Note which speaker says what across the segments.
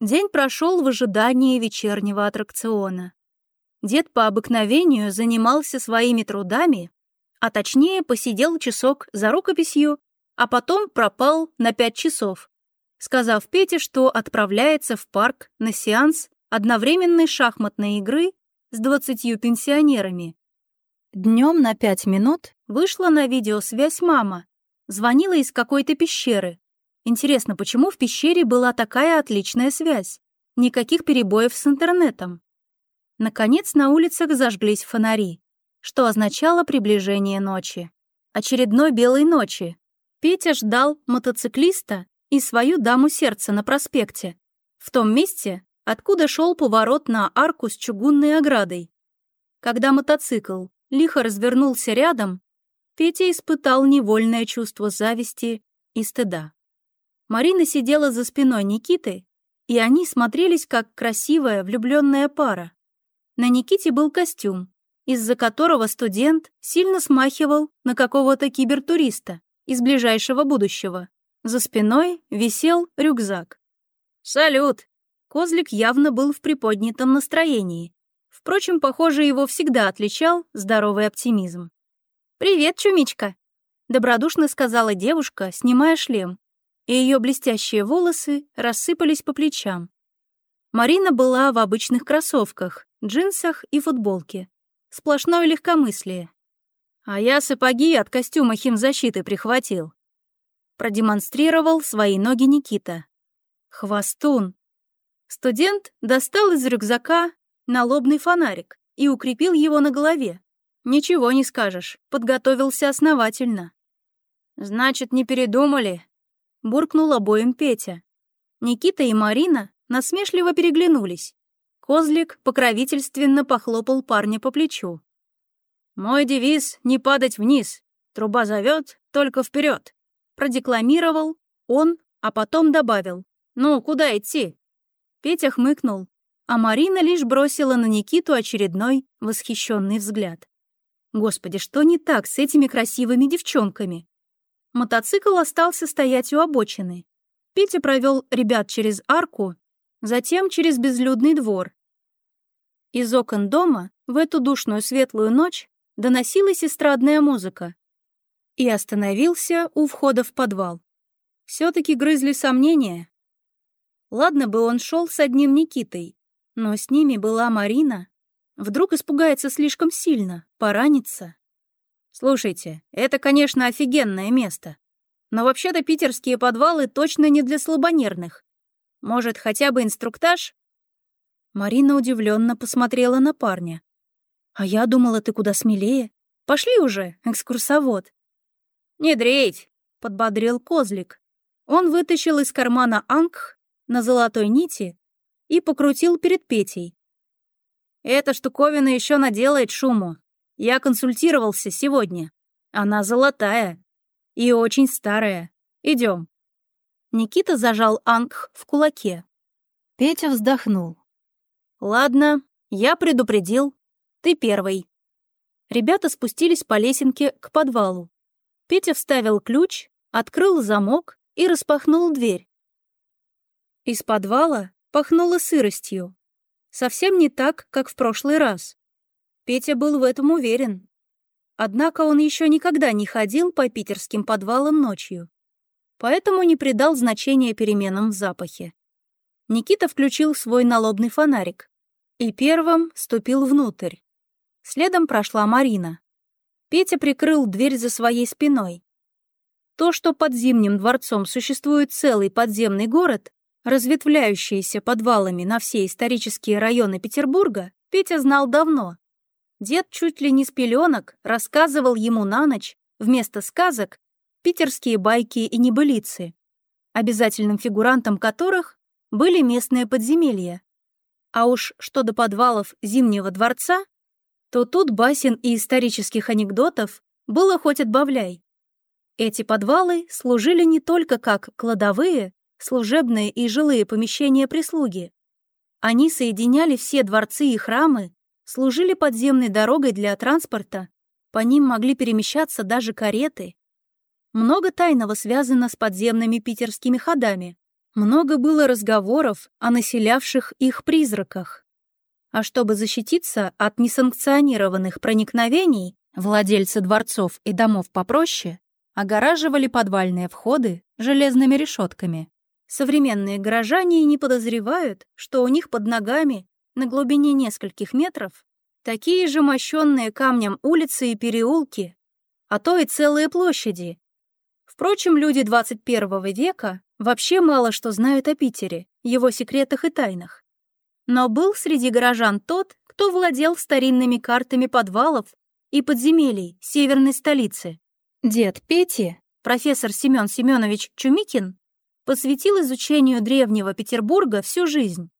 Speaker 1: День прошел в ожидании вечернего аттракциона. Дед по обыкновению занимался своими трудами, а точнее посидел часок за рукописью, а потом пропал на пять часов, сказав Пете, что отправляется в парк на сеанс одновременной шахматной игры с двадцатью пенсионерами. Днем на пять минут вышла на видеосвязь мама, звонила из какой-то пещеры, Интересно, почему в пещере была такая отличная связь? Никаких перебоев с интернетом. Наконец на улицах зажглись фонари, что означало приближение ночи. Очередной белой ночи. Петя ждал мотоциклиста и свою даму сердца на проспекте, в том месте, откуда шел поворот на арку с чугунной оградой. Когда мотоцикл лихо развернулся рядом, Петя испытал невольное чувство зависти и стыда. Марина сидела за спиной Никиты, и они смотрелись как красивая влюбленная пара. На Никите был костюм, из-за которого студент сильно смахивал на какого-то кибертуриста из ближайшего будущего. За спиной висел рюкзак. «Салют!» Козлик явно был в приподнятом настроении. Впрочем, похоже, его всегда отличал здоровый оптимизм. «Привет, Чумичка!» — добродушно сказала девушка, снимая шлем и ее блестящие волосы рассыпались по плечам. Марина была в обычных кроссовках, джинсах и футболке. Сплошное легкомыслие. А я сапоги от костюма химзащиты прихватил. Продемонстрировал свои ноги Никита. Хвостун. Студент достал из рюкзака налобный фонарик и укрепил его на голове. Ничего не скажешь, подготовился основательно. «Значит, не передумали?» Буркнул обоим Петя. Никита и Марина насмешливо переглянулись. Козлик покровительственно похлопал парня по плечу. «Мой девиз — не падать вниз. Труба зовет, только вперед. продекламировал он, а потом добавил. «Ну, куда идти?» Петя хмыкнул, а Марина лишь бросила на Никиту очередной восхищенный взгляд. Господи, что не так с этими красивыми девчонками? Мотоцикл остался стоять у обочины. Петя провел ребят через арку, затем через безлюдный двор. Из окон дома в эту душную светлую ночь доносилась эстрадная музыка. И остановился у входа в подвал. Все-таки грызли сомнения. Ладно бы он шел с одним Никитой, но с ними была Марина. Вдруг испугается слишком сильно, поранится. Слушайте, это, конечно, офигенное место. Но вообще-то питерские подвалы точно не для слабонервных. Может, хотя бы инструктаж? Марина удивленно посмотрела на парня. А я думала, ты куда смелее. Пошли уже, экскурсовод. Не дреть, подбодрил козлик. Он вытащил из кармана ангх на золотой нити и покрутил перед Петей. Эта штуковина еще наделает шуму. Я консультировался сегодня. Она золотая и очень старая. Идем. Никита зажал Ангх в кулаке. Петя вздохнул. «Ладно, я предупредил. Ты первый». Ребята спустились по лесенке к подвалу. Петя вставил ключ, открыл замок и распахнул дверь. Из подвала пахнуло сыростью. Совсем не так, как в прошлый раз. Петя был в этом уверен. Однако он еще никогда не ходил по питерским подвалам ночью, поэтому не придал значения переменам в запахе. Никита включил свой налобный фонарик и первым ступил внутрь. Следом прошла Марина. Петя прикрыл дверь за своей спиной. То, что под Зимним дворцом существует целый подземный город, разветвляющийся подвалами на все исторические районы Петербурга, Петя знал давно. Дед чуть ли не с пеленок рассказывал ему на ночь вместо сказок питерские байки и небылицы, обязательным фигурантом которых были местные подземелья. А уж что до подвалов Зимнего дворца, то тут басен и исторических анекдотов было хоть отбавляй. Эти подвалы служили не только как кладовые, служебные и жилые помещения прислуги. Они соединяли все дворцы и храмы служили подземной дорогой для транспорта, по ним могли перемещаться даже кареты. Много тайного связано с подземными питерскими ходами. Много было разговоров о населявших их призраках. А чтобы защититься от несанкционированных проникновений, владельцы дворцов и домов попроще огораживали подвальные входы железными решетками. Современные горожане не подозревают, что у них под ногами на глубине нескольких метров такие же мощенные камнем улицы и переулки, а то и целые площади. Впрочем, люди 21 века вообще мало что знают о Питере, его секретах и тайнах. Но был среди горожан тот, кто владел старинными картами подвалов и подземелий северной столицы. Дед Пети, профессор Семен Семенович Чумикин, посвятил изучению древнего Петербурга всю жизнь.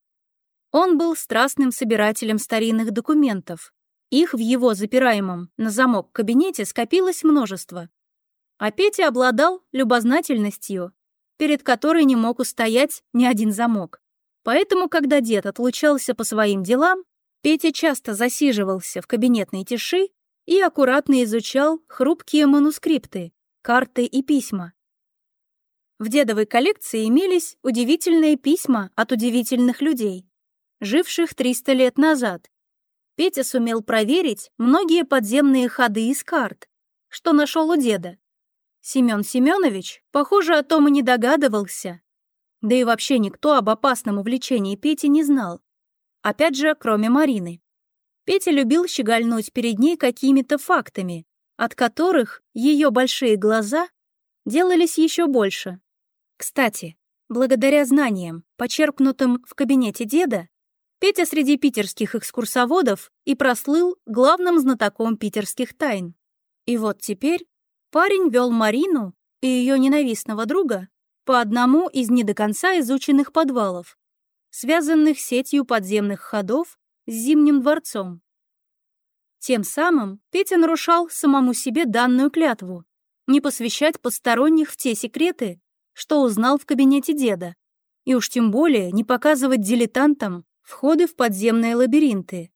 Speaker 1: Он был страстным собирателем старинных документов. Их в его запираемом на замок кабинете скопилось множество. А Петя обладал любознательностью, перед которой не мог устоять ни один замок. Поэтому, когда дед отлучался по своим делам, Петя часто засиживался в кабинетной тиши и аккуратно изучал хрупкие манускрипты, карты и письма. В дедовой коллекции имелись удивительные письма от удивительных людей, живших 300 лет назад. Петя сумел проверить многие подземные ходы из карт, что нашел у деда. Семен Семенович, похоже, о том и не догадывался, да и вообще никто об опасном увлечении Пети не знал. Опять же, кроме Марины. Петя любил щегольнуть перед ней какими-то фактами, от которых ее большие глаза делались еще больше. Кстати, благодаря знаниям, почерпнутым в кабинете деда, Петя среди питерских экскурсоводов и прослыл главным знатоком питерских тайн. И вот теперь парень вел Марину и ее ненавистного друга по одному из не до конца изученных подвалов, связанных сетью подземных ходов с Зимним дворцом. Тем самым Петя нарушал самому себе данную клятву не посвящать посторонних в те секреты, что узнал в кабинете деда, и уж тем более не показывать дилетантам входы в подземные лабиринты.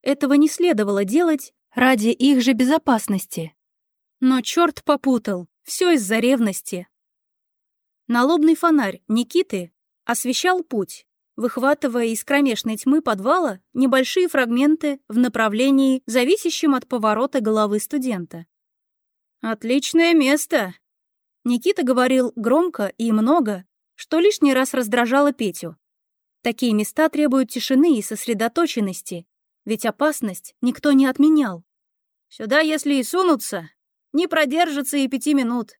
Speaker 1: Этого не следовало делать ради их же безопасности. Но черт попутал, все из-за ревности. Налобный фонарь Никиты освещал путь, выхватывая из кромешной тьмы подвала небольшие фрагменты в направлении, зависящем от поворота головы студента. «Отличное место!» Никита говорил громко и много, что лишний раз раздражало Петю. Такие места требуют тишины и сосредоточенности, ведь опасность никто не отменял. Сюда, если и сунутся, не продержится и пяти минут.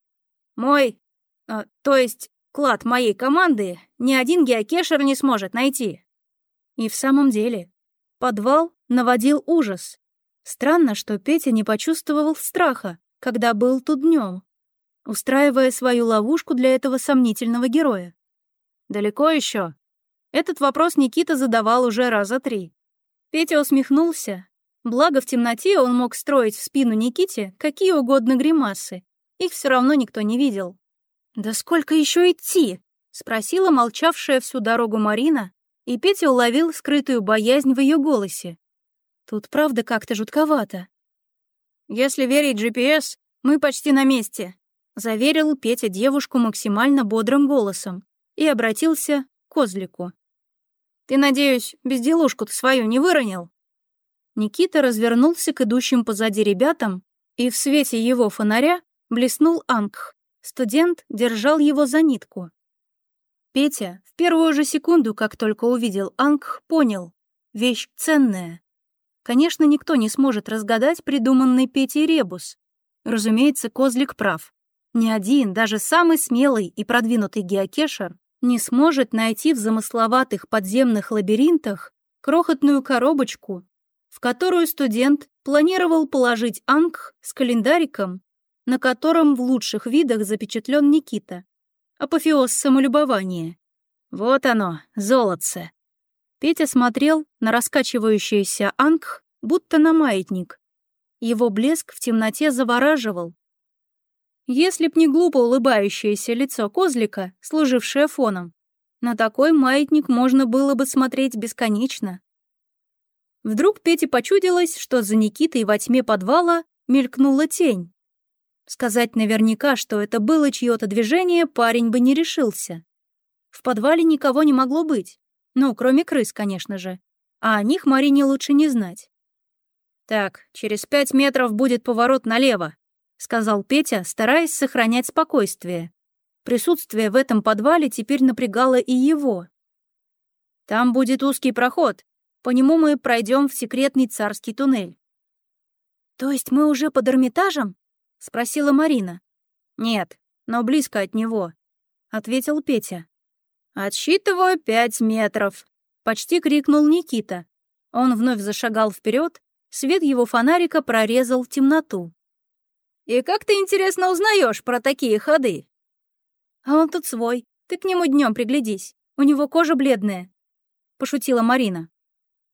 Speaker 1: Мой а, то есть клад моей команды ни один геокешер не сможет найти. И в самом деле, подвал наводил ужас. Странно, что Петя не почувствовал страха, когда был тут днем, устраивая свою ловушку для этого сомнительного героя. Далеко еще? Этот вопрос Никита задавал уже раза три. Петя усмехнулся. Благо, в темноте он мог строить в спину Никите какие угодно гримасы. Их все равно никто не видел. «Да сколько еще идти?» — спросила молчавшая всю дорогу Марина, и Петя уловил скрытую боязнь в ее голосе. Тут правда как-то жутковато. «Если верить GPS, мы почти на месте», — заверил Петя девушку максимально бодрым голосом и обратился к Козлику. «Ты, надеюсь, безделушку-то свою не выронил?» Никита развернулся к идущим позади ребятам, и в свете его фонаря блеснул Ангх. Студент держал его за нитку. Петя в первую же секунду, как только увидел Ангх, понял — вещь ценная. Конечно, никто не сможет разгадать придуманный Петей ребус. Разумеется, Козлик прав. Ни один, даже самый смелый и продвинутый геокешер не сможет найти в замысловатых подземных лабиринтах крохотную коробочку, в которую студент планировал положить Ангх с календариком на котором в лучших видах запечатлен Никита. Апофеоз самолюбования. Вот оно, золотце. Петя смотрел на раскачивающийся ангх, будто на маятник. Его блеск в темноте завораживал. Если б не глупо улыбающееся лицо козлика, служившее фоном, на такой маятник можно было бы смотреть бесконечно. Вдруг Пете почудилось, что за Никитой во тьме подвала мелькнула тень. Сказать наверняка, что это было чье-то движение, парень бы не решился. В подвале никого не могло быть. Ну, кроме крыс, конечно же. А о них Марине лучше не знать. «Так, через пять метров будет поворот налево», — сказал Петя, стараясь сохранять спокойствие. Присутствие в этом подвале теперь напрягало и его. «Там будет узкий проход. По нему мы пройдем в секретный царский туннель». «То есть мы уже под Эрмитажем?» — спросила Марина. «Нет, но близко от него», — ответил Петя. «Отсчитываю пять метров», — почти крикнул Никита. Он вновь зашагал вперед, свет его фонарика прорезал темноту. «И как ты, интересно, узнаешь про такие ходы?» «А он тут свой, ты к нему днем приглядись, у него кожа бледная», — пошутила Марина.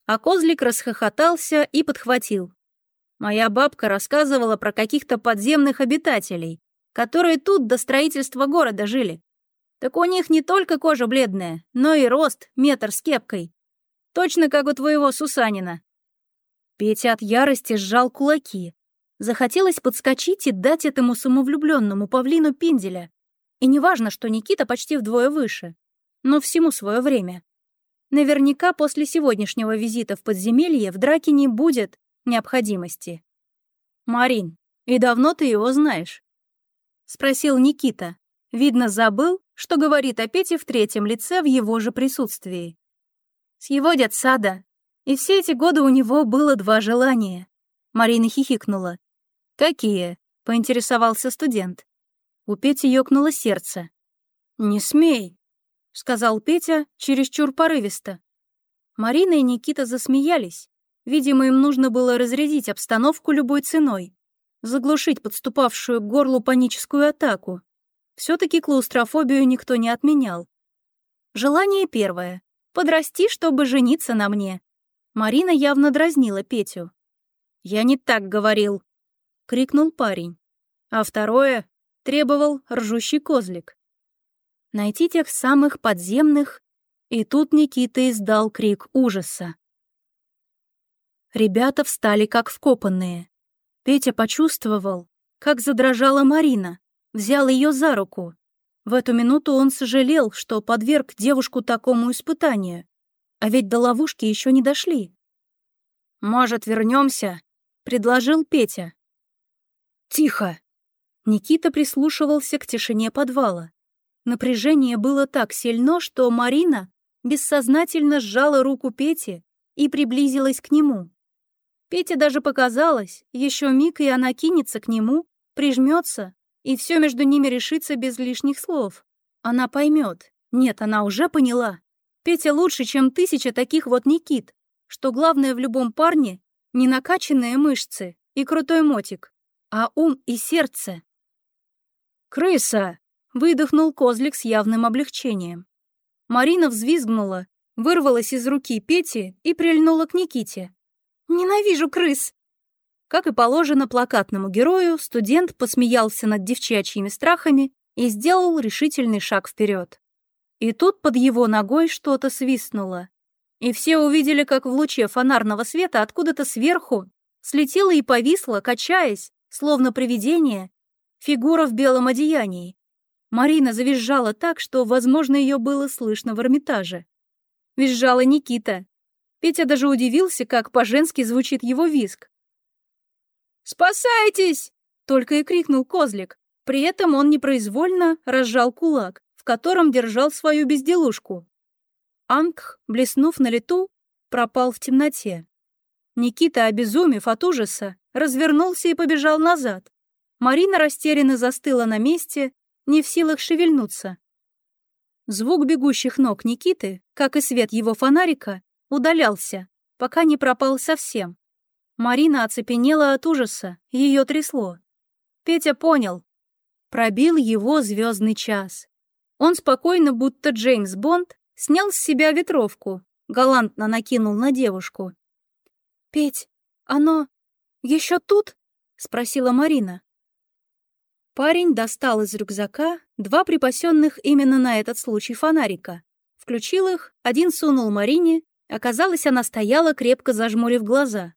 Speaker 1: А козлик расхохотался и подхватил. Моя бабка рассказывала про каких-то подземных обитателей, которые тут до строительства города жили. Так у них не только кожа бледная, но и рост метр с кепкой. Точно как у твоего Сусанина. Петя от ярости сжал кулаки. Захотелось подскочить и дать этому самовлюбленному павлину пинделя. И неважно, что Никита почти вдвое выше. Но всему свое время. Наверняка после сегодняшнего визита в подземелье в драке не будет необходимости. «Марин, и давно ты его знаешь?» — спросил Никита. Видно, забыл, что говорит о Пете в третьем лице в его же присутствии. С его детсада. И все эти годы у него было два желания. Марина хихикнула. «Какие?» — поинтересовался студент. У Пети ёкнуло сердце. «Не смей», — сказал Петя чересчур порывисто. Марина и Никита засмеялись. Видимо, им нужно было разрядить обстановку любой ценой, заглушить подступавшую к горлу паническую атаку. все таки клаустрофобию никто не отменял. Желание первое — подрасти, чтобы жениться на мне. Марина явно дразнила Петю. «Я не так говорил», — крикнул парень. А второе — требовал ржущий козлик. Найти тех самых подземных, и тут Никита издал крик ужаса. Ребята встали как вкопанные. Петя почувствовал, как задрожала Марина, взял ее за руку. В эту минуту он сожалел, что подверг девушку такому испытанию. А ведь до ловушки еще не дошли. «Может, вернемся? предложил Петя. «Тихо!» Никита прислушивался к тишине подвала. Напряжение было так сильно, что Марина бессознательно сжала руку Пети и приблизилась к нему. Пете даже показалось, еще миг, и она кинется к нему, прижмется, и все между ними решится без лишних слов. Она поймет. Нет, она уже поняла. Петя лучше, чем тысяча таких вот Никит, что главное в любом парне — не накачанные мышцы и крутой мотик, а ум и сердце. «Крыса!» — выдохнул козлик с явным облегчением. Марина взвизгнула, вырвалась из руки Пети и прильнула к Никите. Ненавижу крыс!» Как и положено плакатному герою, студент посмеялся над девчачьими страхами и сделал решительный шаг вперед. И тут под его ногой что-то свистнуло. И все увидели, как в луче фонарного света откуда-то сверху слетела и повисла, качаясь, словно привидение, фигура в белом одеянии. Марина завизжала так, что, возможно, ее было слышно в Эрмитаже. Визжала Никита, Петя даже удивился, как по-женски звучит его виск. «Спасайтесь!» — только и крикнул козлик. При этом он непроизвольно разжал кулак, в котором держал свою безделушку. Ангх, блеснув на лету, пропал в темноте. Никита, обезумев от ужаса, развернулся и побежал назад. Марина растерянно застыла на месте, не в силах шевельнуться. Звук бегущих ног Никиты, как и свет его фонарика, удалялся, пока не пропал совсем. Марина оцепенела от ужаса, ее трясло. Петя понял. Пробил его звездный час. Он спокойно, будто Джеймс Бонд, снял с себя ветровку, галантно накинул на девушку. «Петь, оно еще тут?» — спросила Марина. Парень достал из рюкзака два припасенных именно на этот случай фонарика. Включил их, один сунул Марине, Оказалось, она стояла, крепко зажмурив глаза.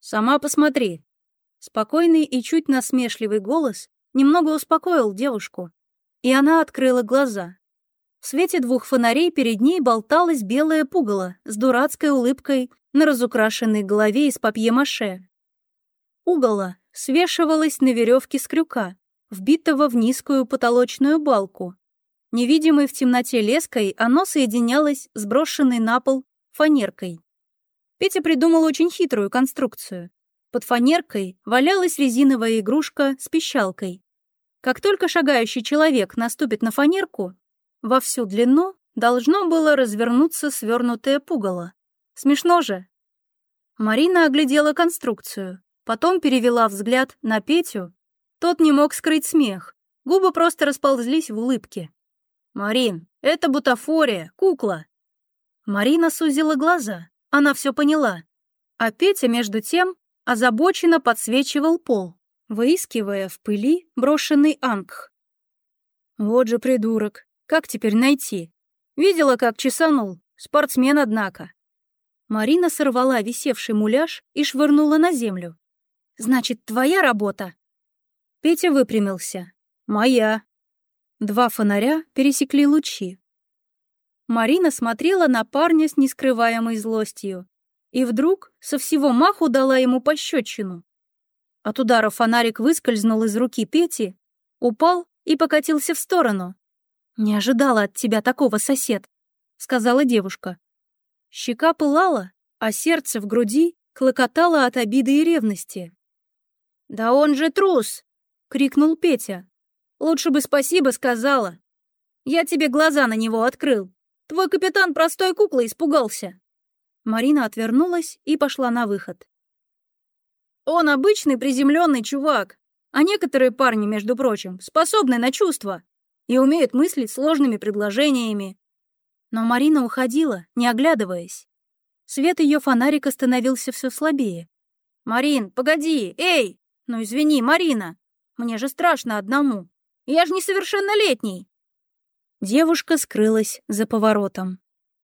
Speaker 1: «Сама посмотри». Спокойный и чуть насмешливый голос немного успокоил девушку, и она открыла глаза. В свете двух фонарей перед ней болталось белое пугало с дурацкой улыбкой на разукрашенной голове из папье-маше. Уголо свешивалось на веревке с крюка, вбитого в низкую потолочную балку. Невидимой в темноте леской оно соединялось с брошенной на пол фанеркой. Петя придумал очень хитрую конструкцию. Под фанеркой валялась резиновая игрушка с пищалкой. Как только шагающий человек наступит на фанерку, во всю длину должно было развернуться свернутое пугало. Смешно же. Марина оглядела конструкцию, потом перевела взгляд на Петю. Тот не мог скрыть смех, губы просто расползлись в улыбке. «Марин, это бутафория, кукла!» Марина сузила глаза, она все поняла. А Петя, между тем, озабоченно подсвечивал пол, выискивая в пыли брошенный ангх. «Вот же придурок! Как теперь найти? Видела, как чесанул? Спортсмен, однако!» Марина сорвала висевший муляж и швырнула на землю. «Значит, твоя работа?» Петя выпрямился. «Моя». Два фонаря пересекли лучи. Марина смотрела на парня с нескрываемой злостью и вдруг со всего маху дала ему пощечину. От удара фонарик выскользнул из руки Пети, упал и покатился в сторону. «Не ожидала от тебя такого, сосед», — сказала девушка. Щека пылала, а сердце в груди клокотало от обиды и ревности. «Да он же трус!» — крикнул Петя. «Лучше бы спасибо сказала. Я тебе глаза на него открыл. Твой капитан простой куклы испугался». Марина отвернулась и пошла на выход. «Он обычный приземленный чувак, а некоторые парни, между прочим, способны на чувства и умеют мыслить сложными предложениями. Но Марина уходила, не оглядываясь. Свет ее фонарика становился все слабее. «Марин, погоди! Эй! Ну извини, Марина! Мне же страшно одному! Я же несовершеннолетний!» Девушка скрылась за поворотом.